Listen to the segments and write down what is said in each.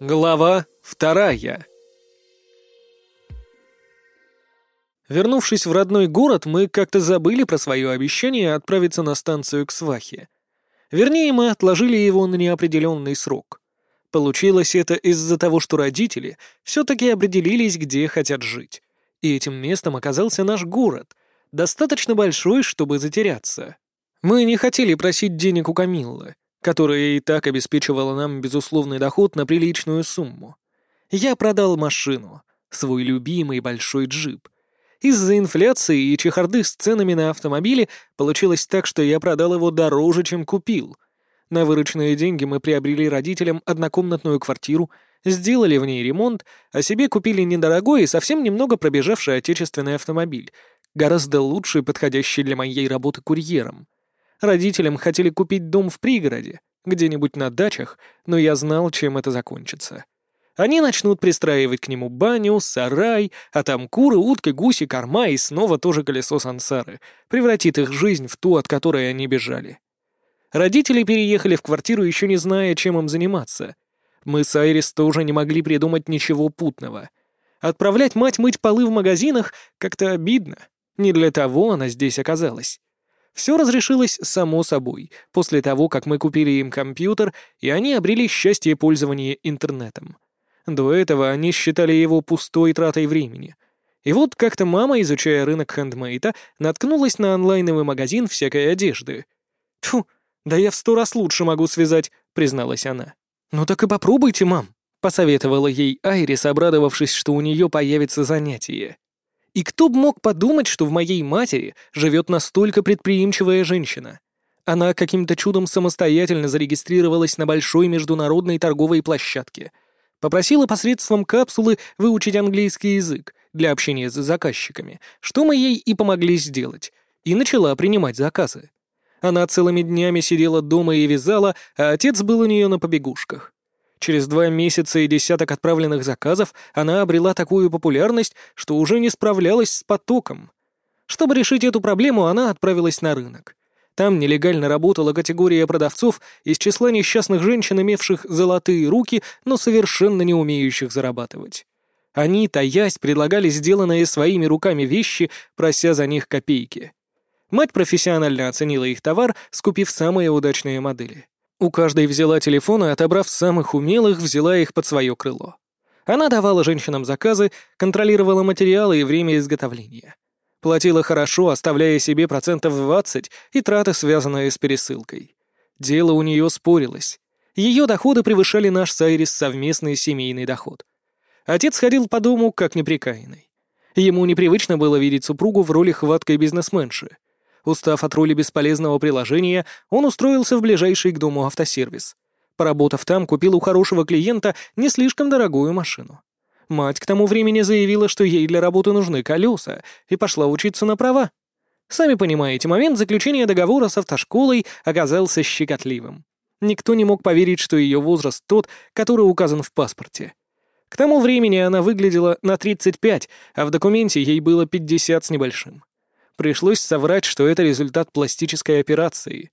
Глава вторая Вернувшись в родной город, мы как-то забыли про свое обещание отправиться на станцию к свахе. Вернее, мы отложили его на неопределенный срок. Получилось это из-за того, что родители все-таки определились, где хотят жить. И этим местом оказался наш город, достаточно большой, чтобы затеряться. Мы не хотели просить денег у Камиллы, которая и так обеспечивала нам безусловный доход на приличную сумму. Я продал машину, свой любимый большой джип. Из-за инфляции и чехарды с ценами на автомобили получилось так, что я продал его дороже, чем купил. На вырученные деньги мы приобрели родителям однокомнатную квартиру, сделали в ней ремонт, а себе купили недорогой и совсем немного пробежавший отечественный автомобиль, гораздо лучший, подходящий для моей работы курьером. Родителям хотели купить дом в пригороде, где-нибудь на дачах, но я знал, чем это закончится. Они начнут пристраивать к нему баню, сарай, а там куры, утки, гуси, корма и снова тоже колесо сансары, превратит их жизнь в ту, от которой они бежали. Родители переехали в квартиру, еще не зная, чем им заниматься. Мы с Айрис тоже не могли придумать ничего путного. Отправлять мать мыть полы в магазинах как-то обидно. Не для того она здесь оказалась. Все разрешилось само собой, после того, как мы купили им компьютер, и они обрели счастье пользования интернетом. До этого они считали его пустой тратой времени. И вот как-то мама, изучая рынок хендмейта, наткнулась на онлайновый магазин всякой одежды. «Тьфу, да я в сто раз лучше могу связать», — призналась она. «Ну так и попробуйте, мам», — посоветовала ей Айрис, обрадовавшись, что у нее появится занятие. И кто бы мог подумать, что в моей матери живет настолько предприимчивая женщина? Она каким-то чудом самостоятельно зарегистрировалась на большой международной торговой площадке. Попросила посредством капсулы выучить английский язык для общения с заказчиками, что мы ей и помогли сделать, и начала принимать заказы. Она целыми днями сидела дома и вязала, а отец был у нее на побегушках. Через два месяца и десяток отправленных заказов она обрела такую популярность, что уже не справлялась с потоком. Чтобы решить эту проблему, она отправилась на рынок. Там нелегально работала категория продавцов из числа несчастных женщин, имевших золотые руки, но совершенно не умеющих зарабатывать. Они, таясь, предлагали сделанные своими руками вещи, прося за них копейки. Мать профессионально оценила их товар, скупив самые удачные модели. У каждой взяла телефон и, отобрав самых умелых, взяла их под свое крыло. Она давала женщинам заказы, контролировала материалы и время изготовления. Платила хорошо, оставляя себе процентов 20 и траты, связанные с пересылкой. Дело у нее спорилось. Ее доходы превышали наш с Айрис совместный семейный доход. Отец ходил по дому как неприкаянный. Ему непривычно было видеть супругу в роли хваткой бизнесменши — Устав от роли бесполезного приложения, он устроился в ближайший к дому автосервис. Поработав там, купил у хорошего клиента не слишком дорогую машину. Мать к тому времени заявила, что ей для работы нужны колеса, и пошла учиться на права. Сами понимаете, момент заключения договора с автошколой оказался щекотливым. Никто не мог поверить, что ее возраст тот, который указан в паспорте. К тому времени она выглядела на 35, а в документе ей было 50 с небольшим. Пришлось соврать, что это результат пластической операции.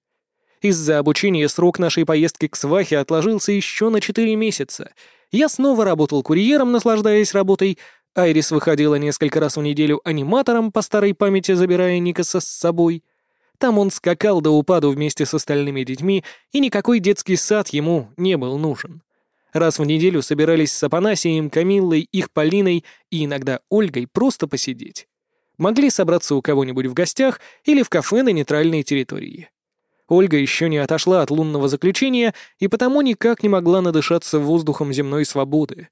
Из-за обучения срок нашей поездки к свахе отложился еще на 4 месяца. Я снова работал курьером, наслаждаясь работой. Айрис выходила несколько раз в неделю аниматором по старой памяти, забирая Никаса с собой. Там он скакал до упаду вместе с остальными детьми, и никакой детский сад ему не был нужен. Раз в неделю собирались с Апанасием, Камиллой, их Полиной и иногда Ольгой просто посидеть могли собраться у кого-нибудь в гостях или в кафе на нейтральной территории. Ольга еще не отошла от лунного заключения и потому никак не могла надышаться воздухом земной свободы.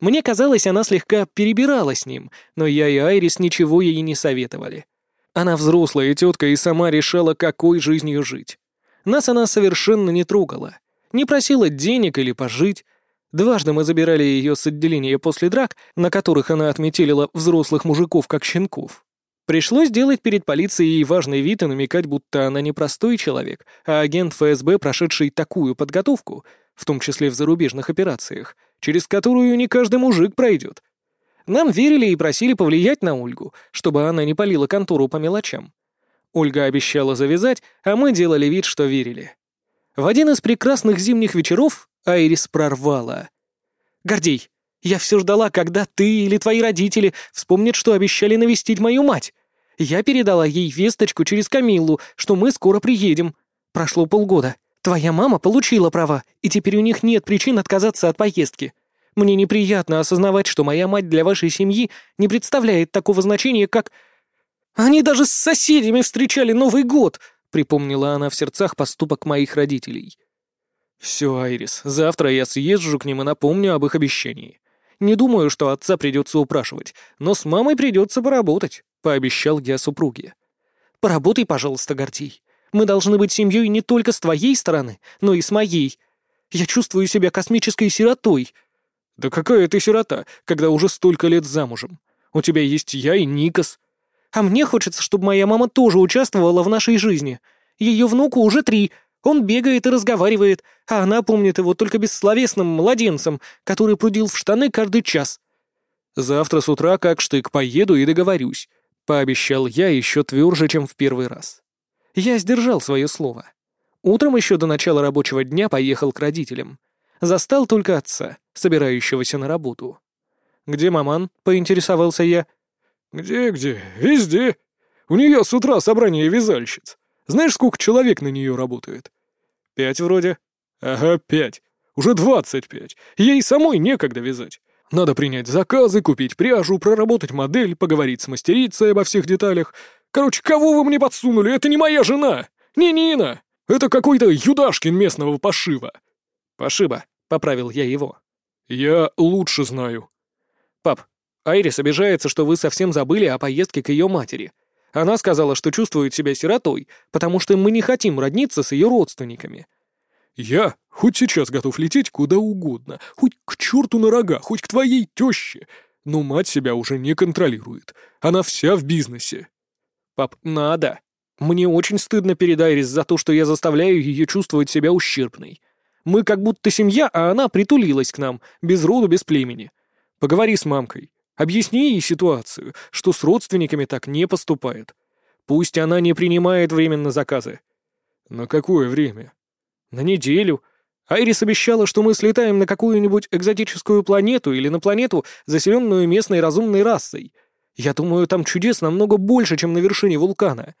Мне казалось, она слегка перебирала с ним, но я и Айрис ничего ей не советовали. Она взрослая тетка и сама решала, какой жизнью жить. Нас она совершенно не трогала. Не просила денег или пожить. Дважды мы забирали ее с отделения после драк, на которых она отметелила взрослых мужиков как щенков. Пришлось делать перед полицией важный вид и намекать, будто она не простой человек, а агент ФСБ, прошедший такую подготовку, в том числе в зарубежных операциях, через которую не каждый мужик пройдет. Нам верили и просили повлиять на Ольгу, чтобы она не палила контору по мелочам. Ольга обещала завязать, а мы делали вид, что верили. В один из прекрасных зимних вечеров Айрис прорвала. Гордей, я все ждала, когда ты или твои родители вспомнят, что обещали навестить мою мать. Я передала ей весточку через Камиллу, что мы скоро приедем. Прошло полгода. Твоя мама получила права, и теперь у них нет причин отказаться от поездки. Мне неприятно осознавать, что моя мать для вашей семьи не представляет такого значения, как... Они даже с соседями встречали Новый год, припомнила она в сердцах поступок моих родителей. Все, Айрис, завтра я съезжу к ним и напомню об их обещании. Не думаю, что отца придется упрашивать, но с мамой придется поработать», — пообещал я супруге. «Поработай, пожалуйста, Гордей. Мы должны быть семьей не только с твоей стороны, но и с моей. Я чувствую себя космической сиротой». «Да какая ты сирота, когда уже столько лет замужем? У тебя есть я и Никас». «А мне хочется, чтобы моя мама тоже участвовала в нашей жизни. Ее внуку уже три, он бегает и разговаривает, а она помнит его только бессловесным младенцем, который прудил в штаны каждый час. «Завтра с утра как штык поеду и договорюсь», — пообещал я еще тверже, чем в первый раз. Я сдержал свое слово. Утром еще до начала рабочего дня поехал к родителям. Застал только отца, собирающегося на работу. «Где маман?» — поинтересовался я. «Где-где? Везде. У нее с утра собрание вязальщиц. Знаешь, сколько человек на нее работает?» «Пять вроде». «Ага, пять. Уже двадцать пять. Ей самой некогда вязать. Надо принять заказы, купить пряжу, проработать модель, поговорить с мастерицей обо всех деталях. Короче, кого вы мне подсунули? Это не моя жена! Не Нина! Это какой-то Юдашкин местного пошива!» «Пошиба», — поправил я его. «Я лучше знаю». «Пап, Айрис обижается, что вы совсем забыли о поездке к ее матери. Она сказала, что чувствует себя сиротой, потому что мы не хотим родниться с ее родственниками. Я хоть сейчас готов лететь куда угодно, хоть к черту на рога, хоть к твоей теще, но мать себя уже не контролирует. Она вся в бизнесе. Пап, надо. Мне очень стыдно перед Айрис за то, что я заставляю ее чувствовать себя ущербной. Мы как будто семья, а она притулилась к нам, без роду, без племени. Поговори с мамкой. Объясни ей ситуацию, что с родственниками так не поступает. Пусть она не принимает временно заказы. На какое время? На неделю. Айрис обещала, что мы слетаем на какую-нибудь экзотическую планету или на планету, заселенную местной разумной расой. Я думаю, там чудес намного больше, чем на вершине вулкана.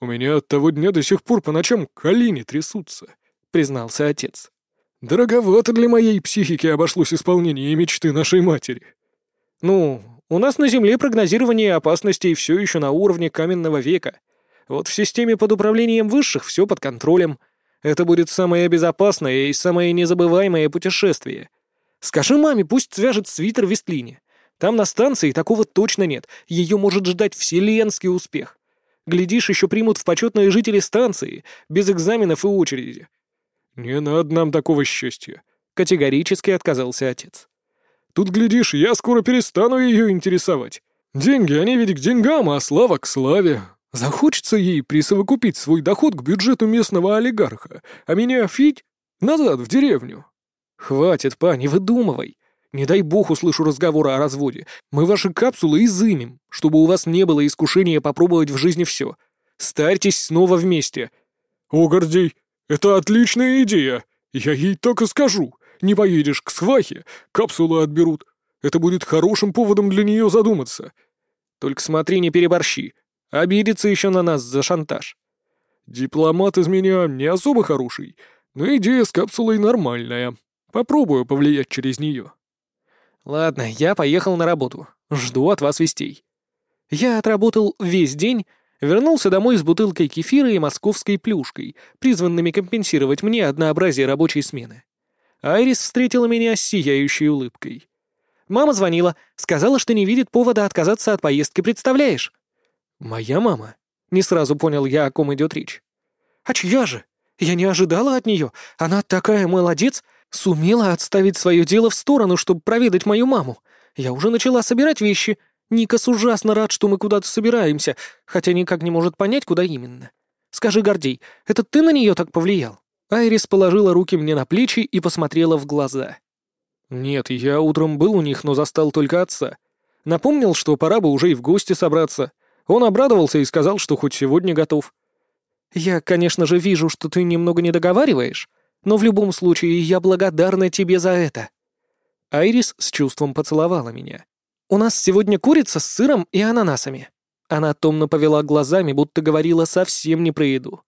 У меня от того дня до сих пор по ночам колени трясутся, признался отец. Дороговато для моей психики обошлось исполнение мечты нашей матери. Ну, у нас на Земле прогнозирование опасностей все еще на уровне каменного века. Вот в системе под управлением высших все под контролем. Это будет самое безопасное и самое незабываемое путешествие. Скажи маме, пусть свяжет свитер Вестлине. Там на станции такого точно нет. Ее может ждать вселенский успех. Глядишь, еще примут в почетные жители станции, без экзаменов и очереди. «Не надо нам такого счастья», — категорически отказался отец. Тут, глядишь, я скоро перестану ее интересовать. Деньги, они ведь к деньгам, а слава к славе. Захочется ей присовокупить свой доход к бюджету местного олигарха, а меня фить назад в деревню. Хватит, па, не выдумывай. Не дай бог услышу разговоры о разводе. Мы ваши капсулы изымем, чтобы у вас не было искушения попробовать в жизни все. Старьтесь снова вместе. О, Гордей, это отличная идея. Я ей так и скажу. Не поедешь к свахе, капсулы отберут. Это будет хорошим поводом для нее задуматься. Только смотри, не переборщи. Обидится еще на нас за шантаж. Дипломат из меня не особо хороший, но идея с капсулой нормальная. Попробую повлиять через нее. Ладно, я поехал на работу. Жду от вас вестей. Я отработал весь день, вернулся домой с бутылкой кефира и московской плюшкой, призванными компенсировать мне однообразие рабочей смены. Айрис встретила меня с сияющей улыбкой. «Мама звонила, сказала, что не видит повода отказаться от поездки, представляешь?» «Моя мама?» Не сразу понял я, о ком идет речь. «А чья же? Я не ожидала от нее. Она такая молодец, сумела отставить свое дело в сторону, чтобы проведать мою маму. Я уже начала собирать вещи. Никас ужасно рад, что мы куда-то собираемся, хотя никак не может понять, куда именно. Скажи, Гордей, это ты на нее так повлиял?» Айрис положила руки мне на плечи и посмотрела в глаза. «Нет, я утром был у них, но застал только отца. Напомнил, что пора бы уже и в гости собраться. Он обрадовался и сказал, что хоть сегодня готов. Я, конечно же, вижу, что ты немного не договариваешь, но в любом случае я благодарна тебе за это». Айрис с чувством поцеловала меня. «У нас сегодня курица с сыром и ананасами». Она томно повела глазами, будто говорила совсем не про еду.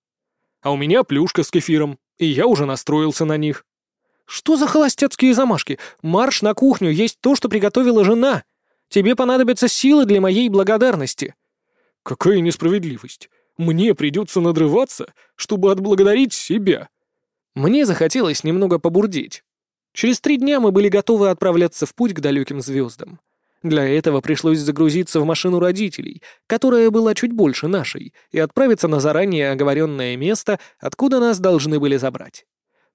«А у меня плюшка с кефиром, и я уже настроился на них». «Что за холостяцкие замашки? Марш на кухню, есть то, что приготовила жена. Тебе понадобятся силы для моей благодарности». «Какая несправедливость! Мне придется надрываться, чтобы отблагодарить себя». Мне захотелось немного побурдеть. Через три дня мы были готовы отправляться в путь к далеким звездам. Для этого пришлось загрузиться в машину родителей, которая была чуть больше нашей, и отправиться на заранее оговоренное место, откуда нас должны были забрать.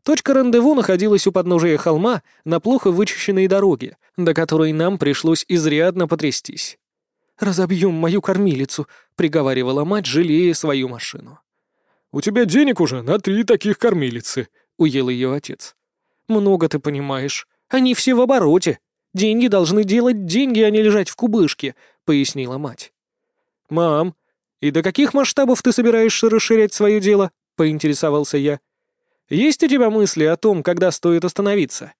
Точка рандеву находилась у подножия холма на плохо вычищенной дороге, до которой нам пришлось изрядно потрястись. «Разобьем мою кормилицу», — приговаривала мать, жалея свою машину. «У тебя денег уже на три таких кормилицы», — уел ее отец. «Много ты понимаешь. Они все в обороте. Деньги должны делать деньги, а не лежать в кубышке», — пояснила мать. «Мам, и до каких масштабов ты собираешься расширять свое дело?» — поинтересовался я. «Есть у тебя мысли о том, когда стоит остановиться?»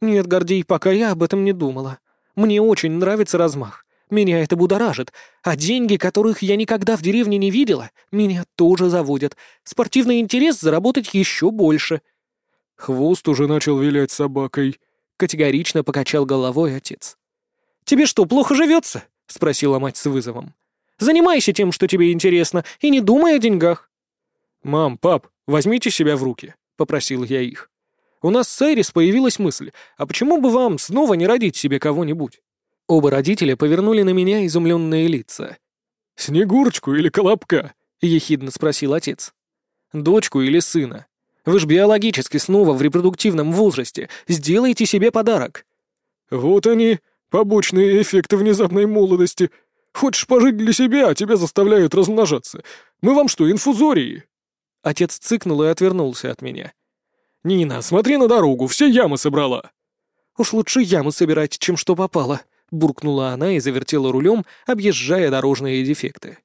«Нет, Гордей, пока я об этом не думала. Мне очень нравится размах. Меня это будоражит. А деньги, которых я никогда в деревне не видела, меня тоже заводят. Спортивный интерес заработать еще больше». «Хвост уже начал вилять собакой», — категорично покачал головой отец. «Тебе что, плохо живется?» — спросила мать с вызовом. «Занимайся тем, что тебе интересно, и не думай о деньгах». «Мам, пап, возьмите себя в руки», — попросил я их. «У нас с Айрис появилась мысль, а почему бы вам снова не родить себе кого-нибудь?» Оба родителя повернули на меня изумленные лица. «Снегурочку или Колобка?» — ехидно спросил отец. «Дочку или сына?» Вы ж биологически снова в репродуктивном возрасте. Сделайте себе подарок». «Вот они, побочные эффекты внезапной молодости. Хочешь пожить для себя, а тебя заставляют размножаться. Мы вам что, инфузории?» Отец цыкнул и отвернулся от меня. «Нина, смотри на дорогу, все ямы собрала». «Уж лучше ямы собирать, чем что попало», — буркнула она и завертела рулем, объезжая дорожные дефекты.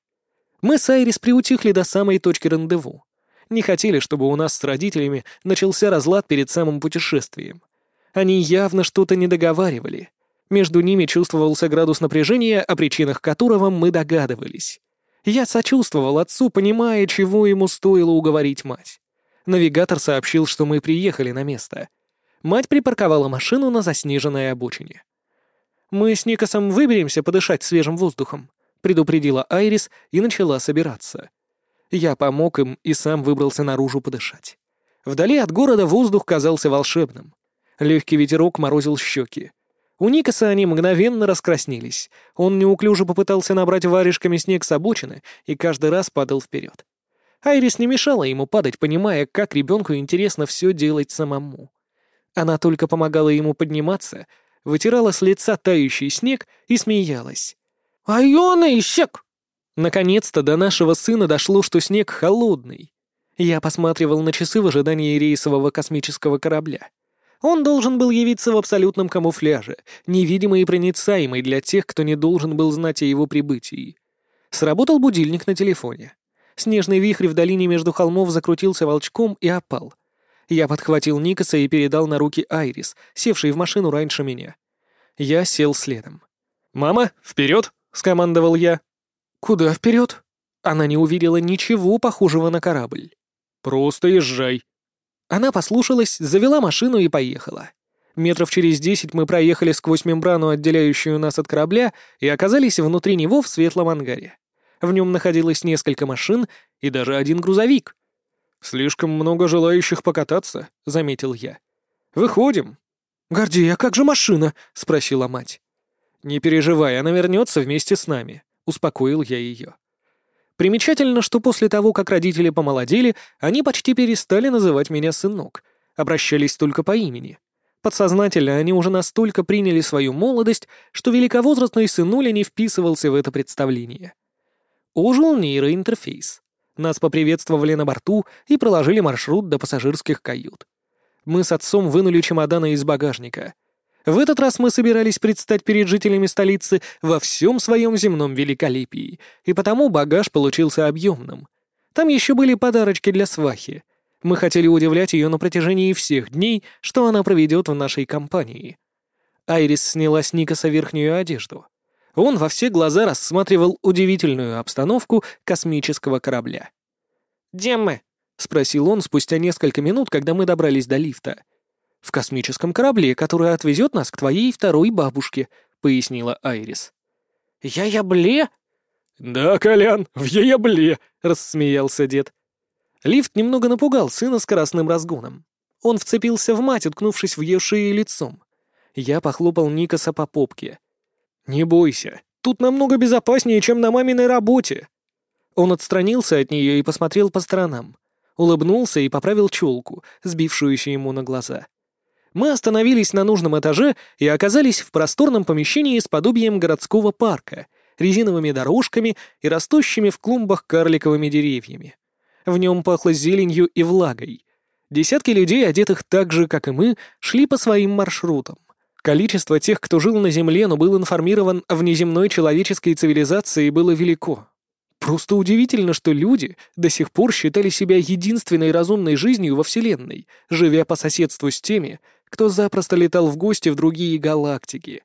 Мы с Айрис приутихли до самой точки рандеву не хотели, чтобы у нас с родителями начался разлад перед самым путешествием. Они явно что-то не договаривали. Между ними чувствовался градус напряжения, о причинах которого мы догадывались. Я сочувствовал отцу, понимая, чего ему стоило уговорить мать. Навигатор сообщил, что мы приехали на место. Мать припарковала машину на заснеженной обочине. «Мы с Никосом выберемся подышать свежим воздухом», — предупредила Айрис и начала собираться. Я помог им и сам выбрался наружу подышать. Вдали от города воздух казался волшебным. Легкий ветерок морозил щеки. У Никаса они мгновенно раскраснелись. Он неуклюже попытался набрать варежками снег с обочины и каждый раз падал вперед. Айрис не мешала ему падать, понимая, как ребенку интересно все делать самому. Она только помогала ему подниматься, вытирала с лица тающий снег и смеялась. «Айона исек! Наконец-то до нашего сына дошло, что снег холодный. Я посматривал на часы в ожидании рейсового космического корабля. Он должен был явиться в абсолютном камуфляже, невидимый и проницаемый для тех, кто не должен был знать о его прибытии. Сработал будильник на телефоне. Снежный вихрь в долине между холмов закрутился волчком и опал. Я подхватил Никаса и передал на руки Айрис, севший в машину раньше меня. Я сел следом. «Мама, вперед!» — скомандовал я. «Куда вперед?» Она не увидела ничего похожего на корабль. «Просто езжай». Она послушалась, завела машину и поехала. Метров через десять мы проехали сквозь мембрану, отделяющую нас от корабля, и оказались внутри него в светлом ангаре. В нем находилось несколько машин и даже один грузовик. «Слишком много желающих покататься», — заметил я. «Выходим». «Гордей, а как же машина?» — спросила мать. «Не переживай, она вернется вместе с нами успокоил я ее. Примечательно, что после того, как родители помолодели, они почти перестали называть меня сынок, обращались только по имени. Подсознательно они уже настолько приняли свою молодость, что великовозрастный сынуля не вписывался в это представление. Ожил нейроинтерфейс. Нас поприветствовали на борту и проложили маршрут до пассажирских кают. Мы с отцом вынули чемоданы из багажника — в этот раз мы собирались предстать перед жителями столицы во всем своем земном великолепии, и потому багаж получился объемным. Там еще были подарочки для свахи. Мы хотели удивлять ее на протяжении всех дней, что она проведет в нашей компании. Айрис сняла с Никаса верхнюю одежду. Он во все глаза рассматривал удивительную обстановку космического корабля. «Где мы?» — спросил он спустя несколько минут, когда мы добрались до лифта. «В космическом корабле, который отвезет нас к твоей второй бабушке», — пояснила Айрис. «Я ябле?» «Да, Колян, в ябле», — рассмеялся дед. Лифт немного напугал сына скоростным разгоном. Он вцепился в мать, уткнувшись в ее шею лицом. Я похлопал Никаса по попке. «Не бойся, тут намного безопаснее, чем на маминой работе». Он отстранился от нее и посмотрел по сторонам. Улыбнулся и поправил челку, сбившуюся ему на глаза. Мы остановились на нужном этаже и оказались в просторном помещении с подобием городского парка, резиновыми дорожками и растущими в клумбах карликовыми деревьями. В нем пахло зеленью и влагой. Десятки людей, одетых так же, как и мы, шли по своим маршрутам. Количество тех, кто жил на Земле, но был информирован о внеземной человеческой цивилизации, было велико. Просто удивительно, что люди до сих пор считали себя единственной разумной жизнью во Вселенной, живя по соседству с теми, кто запросто летал в гости в другие галактики.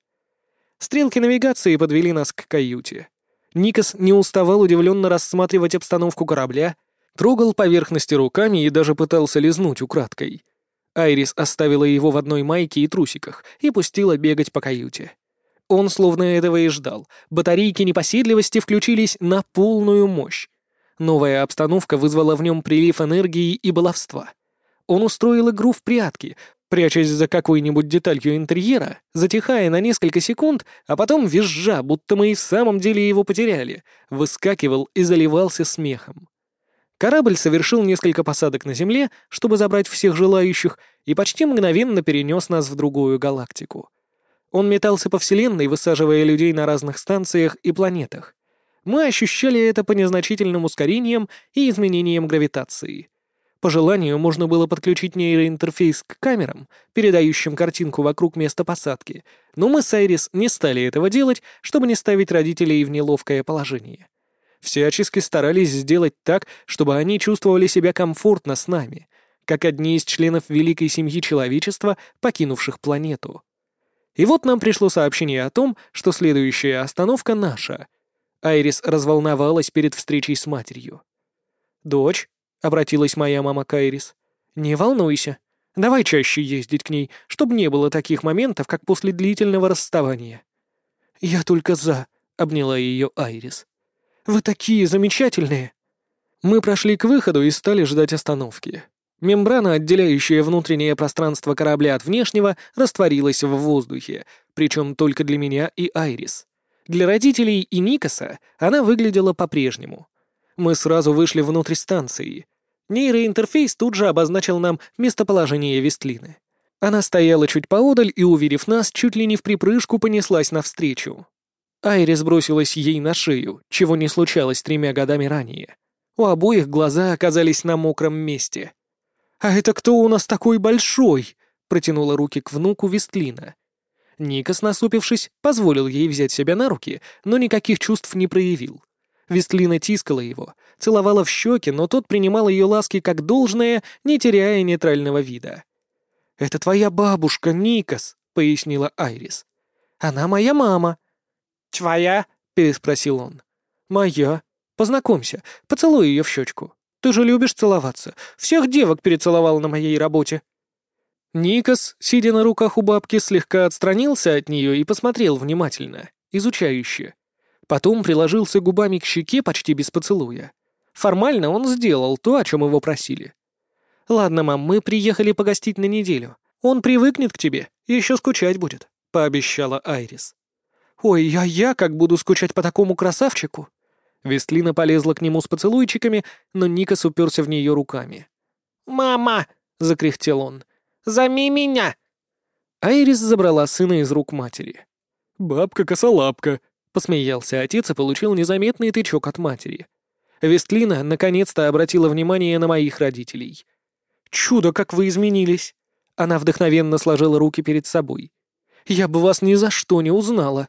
Стрелки навигации подвели нас к каюте. Никас не уставал удивленно рассматривать обстановку корабля, трогал поверхности руками и даже пытался лизнуть украдкой. Айрис оставила его в одной майке и трусиках и пустила бегать по каюте. Он словно этого и ждал. Батарейки непоседливости включились на полную мощь. Новая обстановка вызвала в нем прилив энергии и баловства. Он устроил игру в прятки, прячась за какой-нибудь деталью интерьера, затихая на несколько секунд, а потом визжа, будто мы и в самом деле его потеряли, выскакивал и заливался смехом. Корабль совершил несколько посадок на Земле, чтобы забрать всех желающих, и почти мгновенно перенес нас в другую галактику. Он метался по Вселенной, высаживая людей на разных станциях и планетах. Мы ощущали это по незначительным ускорениям и изменениям гравитации. По желанию можно было подключить нейроинтерфейс к камерам, передающим картинку вокруг места посадки, но мы с Айрис не стали этого делать, чтобы не ставить родителей в неловкое положение всячески старались сделать так, чтобы они чувствовали себя комфортно с нами, как одни из членов великой семьи человечества, покинувших планету. И вот нам пришло сообщение о том, что следующая остановка наша. Айрис разволновалась перед встречей с матерью. «Дочь», — обратилась моя мама к Айрис, — «не волнуйся. Давай чаще ездить к ней, чтобы не было таких моментов, как после длительного расставания». «Я только за», — обняла ее Айрис. Вы такие замечательные!» Мы прошли к выходу и стали ждать остановки. Мембрана, отделяющая внутреннее пространство корабля от внешнего, растворилась в воздухе, причем только для меня и Айрис. Для родителей и Никаса она выглядела по-прежнему. Мы сразу вышли внутрь станции. Нейроинтерфейс тут же обозначил нам местоположение Вестлины. Она стояла чуть поодаль и, уверив нас, чуть ли не в припрыжку понеслась навстречу. Айрис бросилась ей на шею, чего не случалось тремя годами ранее. У обоих глаза оказались на мокром месте. «А это кто у нас такой большой?» — протянула руки к внуку Вестлина. Никас, насупившись, позволил ей взять себя на руки, но никаких чувств не проявил. Вестлина тискала его, целовала в щеки, но тот принимал ее ласки как должное, не теряя нейтрального вида. «Это твоя бабушка, Никас», — пояснила Айрис. «Она моя мама», «Твоя?» — переспросил он. «Моя. Познакомься, поцелуй ее в щечку. Ты же любишь целоваться. Всех девок перецеловал на моей работе». Никас, сидя на руках у бабки, слегка отстранился от нее и посмотрел внимательно, изучающе. Потом приложился губами к щеке почти без поцелуя. Формально он сделал то, о чем его просили. «Ладно, мам, мы приехали погостить на неделю. Он привыкнет к тебе еще скучать будет», — пообещала Айрис. «Ой, а я как буду скучать по такому красавчику?» Вестлина полезла к нему с поцелуйчиками, но Никас уперся в нее руками. «Мама!» — закряхтел он. «Займи меня!» Айрис забрала сына из рук матери. «Бабка-косолапка!» — посмеялся отец и получил незаметный тычок от матери. Вестлина наконец-то обратила внимание на моих родителей. «Чудо, как вы изменились!» Она вдохновенно сложила руки перед собой. «Я бы вас ни за что не узнала!»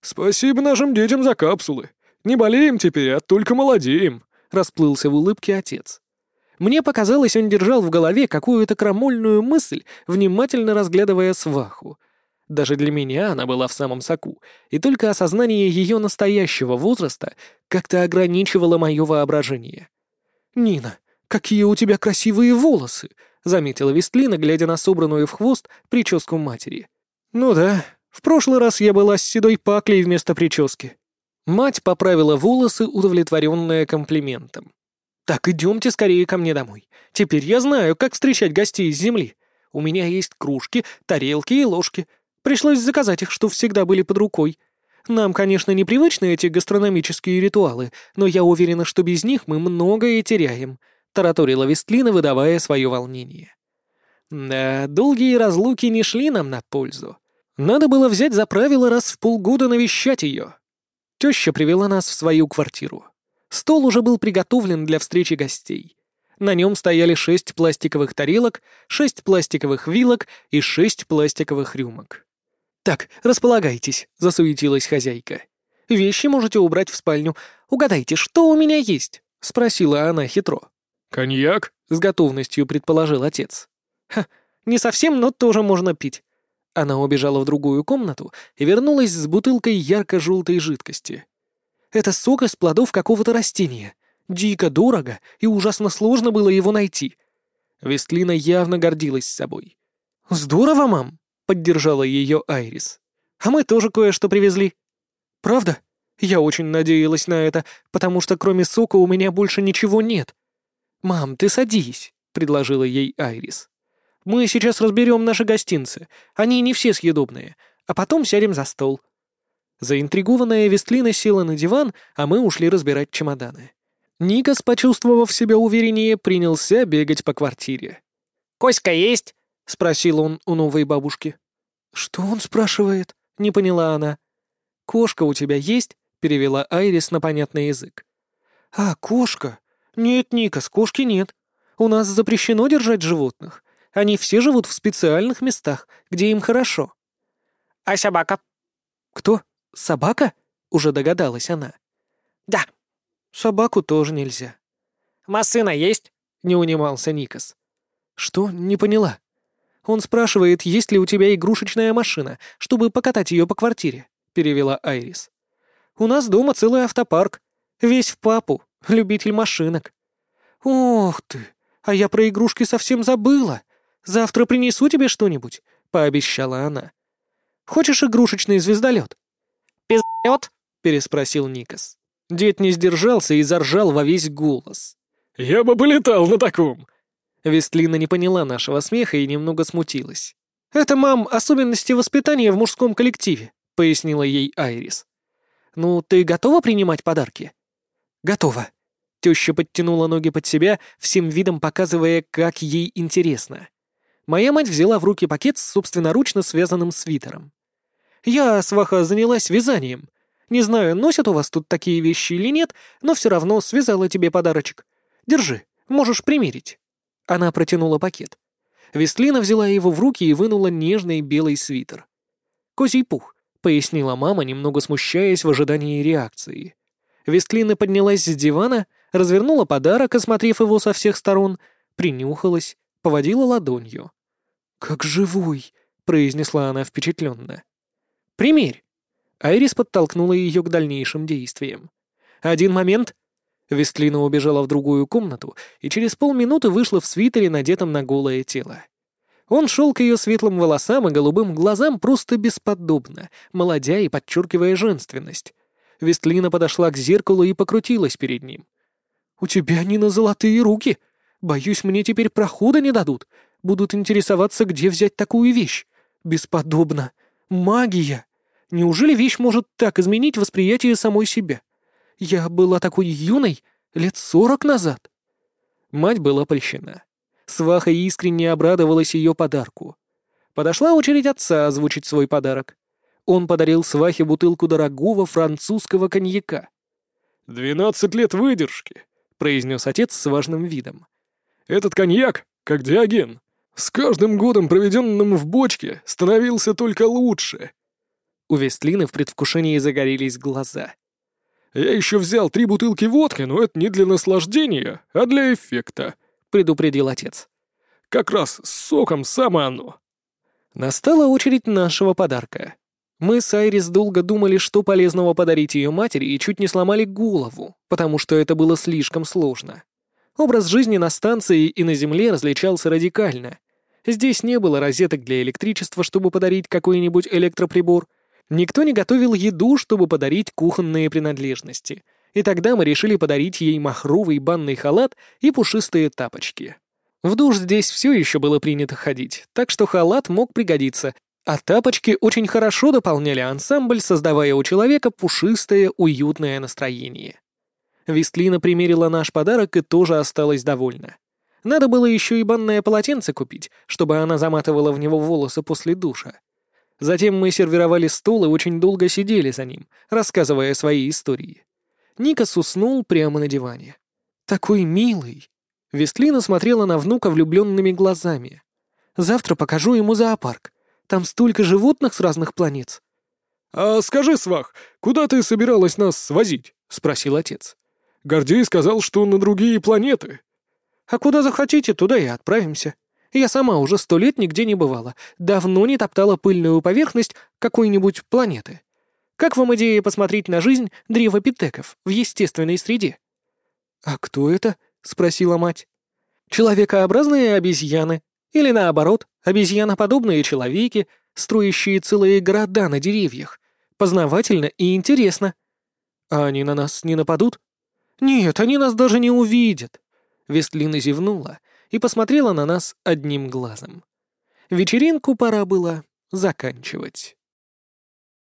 «Спасибо нашим детям за капсулы. Не болеем теперь, а только молодеем», — расплылся в улыбке отец. Мне показалось, он держал в голове какую-то крамольную мысль, внимательно разглядывая сваху. Даже для меня она была в самом соку, и только осознание ее настоящего возраста как-то ограничивало мое воображение. «Нина, какие у тебя красивые волосы!» — заметила Вестлина, глядя на собранную в хвост прическу матери. «Ну да, в прошлый раз я была с седой паклей вместо прически». Мать поправила волосы, удовлетворенная комплиментом. «Так идемте скорее ко мне домой. Теперь я знаю, как встречать гостей с земли. У меня есть кружки, тарелки и ложки. Пришлось заказать их, что всегда были под рукой. Нам, конечно, непривычны эти гастрономические ритуалы, но я уверена, что без них мы многое теряем», — тараторила Вестлина, выдавая свое волнение. «Да, долгие разлуки не шли нам на пользу. Надо было взять за правило раз в полгода навещать ее». Теща привела нас в свою квартиру. Стол уже был приготовлен для встречи гостей. На нем стояли шесть пластиковых тарелок, шесть пластиковых вилок и шесть пластиковых рюмок. «Так, располагайтесь», — засуетилась хозяйка. «Вещи можете убрать в спальню. Угадайте, что у меня есть?» — спросила она хитро. «Коньяк?» — с готовностью предположил отец. «Ха, не совсем, но тоже можно пить». Она убежала в другую комнату и вернулась с бутылкой ярко-желтой жидкости. «Это сок из плодов какого-то растения. Дико дорого, и ужасно сложно было его найти». Вестлина явно гордилась собой. «Здорово, мам!» Поддержала ее Айрис. «А мы тоже кое-что привезли». «Правда? Я очень надеялась на это, потому что кроме сока у меня больше ничего нет». «Мам, ты садись», — предложила ей Айрис. «Мы сейчас разберем наши гостинцы. Они не все съедобные, а потом сядем за стол». Заинтригованная Вестлина села на диван, а мы ушли разбирать чемоданы. Никас, почувствовав себя увереннее, принялся бегать по квартире. «Коська есть?» — спросил он у новой бабушки. «Что он спрашивает?» — не поняла она. «Кошка у тебя есть?» — перевела Айрис на понятный язык. «А, кошка? Нет, Никас, кошки нет. У нас запрещено держать животных. Они все живут в специальных местах, где им хорошо». «А собака?» «Кто? Собака?» — уже догадалась она. «Да». «Собаку тоже нельзя». «Массына есть?» — не унимался Никас. «Что? Не поняла». Он спрашивает, есть ли у тебя игрушечная машина, чтобы покатать ее по квартире», — перевела Айрис. «У нас дома целый автопарк. Весь в папу, любитель машинок». «Ох ты, а я про игрушки совсем забыла. Завтра принесу тебе что-нибудь», — пообещала она. «Хочешь игрушечный звездолет?» «Пиздолет?» — переспросил Никас. Дед не сдержался и заржал во весь голос. «Я бы полетал на таком!» Вестлина не поняла нашего смеха и немного смутилась. «Это, мам, особенности воспитания в мужском коллективе», — пояснила ей Айрис. «Ну, ты готова принимать подарки?» «Готова». Теща подтянула ноги под себя, всем видом показывая, как ей интересно. Моя мать взяла в руки пакет с собственноручно связанным свитером. «Я, сваха, занялась вязанием. Не знаю, носят у вас тут такие вещи или нет, но все равно связала тебе подарочек. Держи, можешь примерить». Она протянула пакет. Вестлина взяла его в руки и вынула нежный белый свитер. «Козий пух», — пояснила мама, немного смущаясь в ожидании реакции. Вестлина поднялась с дивана, развернула подарок, осмотрев его со всех сторон, принюхалась, поводила ладонью. «Как живой!» — произнесла она впечатленно. «Примерь!» Айрис подтолкнула ее к дальнейшим действиям. «Один момент!» Вестлина убежала в другую комнату и через полминуты вышла в свитере, надетом на голое тело. Он шел к ее светлым волосам и голубым глазам просто бесподобно, молодя и подчеркивая женственность. Вестлина подошла к зеркалу и покрутилась перед ним. «У тебя не на золотые руки. Боюсь, мне теперь прохода не дадут. Будут интересоваться, где взять такую вещь. Бесподобно. Магия. Неужели вещь может так изменить восприятие самой себя?» Я была такой юной лет сорок назад. Мать была польщена. Сваха искренне обрадовалась ее подарку. Подошла очередь отца озвучить свой подарок. Он подарил свахе бутылку дорогого французского коньяка. «Двенадцать лет выдержки», — произнес отец с важным видом. «Этот коньяк, как диаген, с каждым годом, проведенным в бочке, становился только лучше». У Вестлины в предвкушении загорелись глаза. Я еще взял три бутылки водки, но это не для наслаждения, а для эффекта», — предупредил отец. «Как раз с соком самое оно». Настала очередь нашего подарка. Мы с Айрис долго думали, что полезного подарить ее матери, и чуть не сломали голову, потому что это было слишком сложно. Образ жизни на станции и на Земле различался радикально. Здесь не было розеток для электричества, чтобы подарить какой-нибудь электроприбор. Никто не готовил еду, чтобы подарить кухонные принадлежности. И тогда мы решили подарить ей махровый банный халат и пушистые тапочки. В душ здесь все еще было принято ходить, так что халат мог пригодиться, а тапочки очень хорошо дополняли ансамбль, создавая у человека пушистое, уютное настроение. Вестлина примерила наш подарок и тоже осталась довольна. Надо было еще и банное полотенце купить, чтобы она заматывала в него волосы после душа. Затем мы сервировали стол и очень долго сидели за ним, рассказывая свои истории. Никас уснул прямо на диване. Такой милый. Вестлина смотрела на внука влюбленными глазами. «Завтра покажу ему зоопарк. Там столько животных с разных планет». «А скажи, Свах, куда ты собиралась нас свозить?» — спросил отец. «Гордей сказал, что на другие планеты». «А куда захотите, туда и отправимся. Я сама уже сто лет нигде не бывала, давно не топтала пыльную поверхность какой-нибудь планеты. Как вам идея посмотреть на жизнь древопитеков в естественной среде?» «А кто это?» — спросила мать. «Человекообразные обезьяны. Или наоборот, обезьяноподобные человеки, строящие целые города на деревьях. Познавательно и интересно». «А они на нас не нападут?» «Нет, они нас даже не увидят». Вестлина зевнула и посмотрела на нас одним глазом. Вечеринку пора было заканчивать.